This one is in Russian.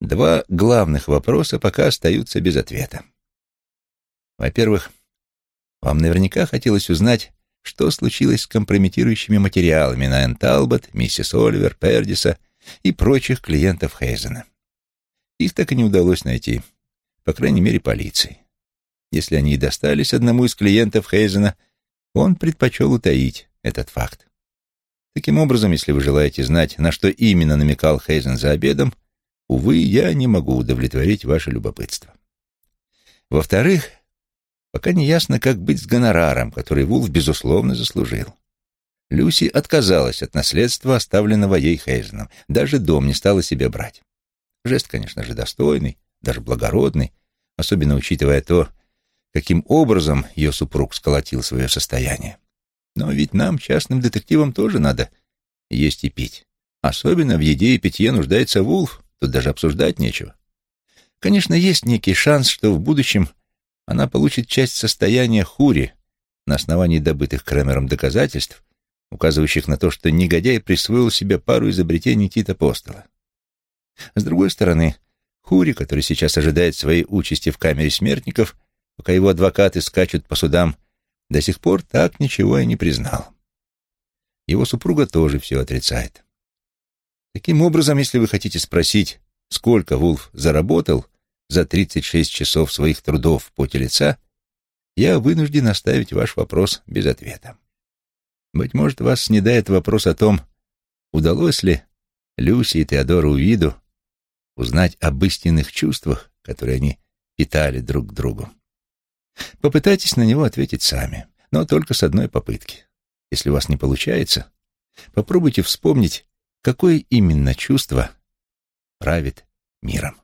Два главных вопроса пока остаются без ответа. Во-первых, вам наверняка хотелось узнать, что случилось с компрометирующими материалами на Энн Талбот, миссис Оливер, Пердиса и прочих клиентов Хейзена. Их так и не удалось найти, по крайней мере, полиции. Если они и достались одному из клиентов Хейзена, он предпочел утаить этот факт. Таким образом, если вы желаете знать, на что именно намекал Хейзен за обедом, увы, я не могу удовлетворить ваше любопытство. Во-вторых, пока не ясно, как быть с гонораром, который Вулф, безусловно, заслужил. Люси отказалась от наследства, оставленного ей Хейзеном. Даже дом не стала себе брать. Жест, конечно же, достойный, даже благородный, особенно учитывая то, каким образом ее супруг сколотил свое состояние. Но ведь нам, частным детективам, тоже надо есть и пить. Особенно в еде и питье нуждается Вулф, тут даже обсуждать нечего. Конечно, есть некий шанс, что в будущем она получит часть состояния Хури на основании добытых Кремером доказательств, указывающих на то, что негодяй присвоил себе пару изобретений Тита Постола. С другой стороны, Хури, который сейчас ожидает своей участи в камере смертников, пока его адвокаты скачут по судам, до сих пор так ничего и не признал. Его супруга тоже все отрицает. Таким образом, если вы хотите спросить, сколько Вулф заработал за 36 часов своих трудов в поте лица, я вынужден оставить ваш вопрос без ответа. Быть может, вас снедает вопрос о том, удалось ли Люси и Теодору Увиду узнать об истинных чувствах, которые они питали друг к другу. Попытайтесь на него ответить сами, но только с одной попытки. Если у вас не получается, попробуйте вспомнить, какое именно чувство правит миром.